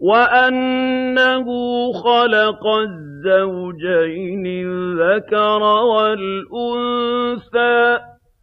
وَأَنَّهُ خَلَقَ الزَّوْجَيْنِ الذَّكَرَ وَالْأُنثَىٰ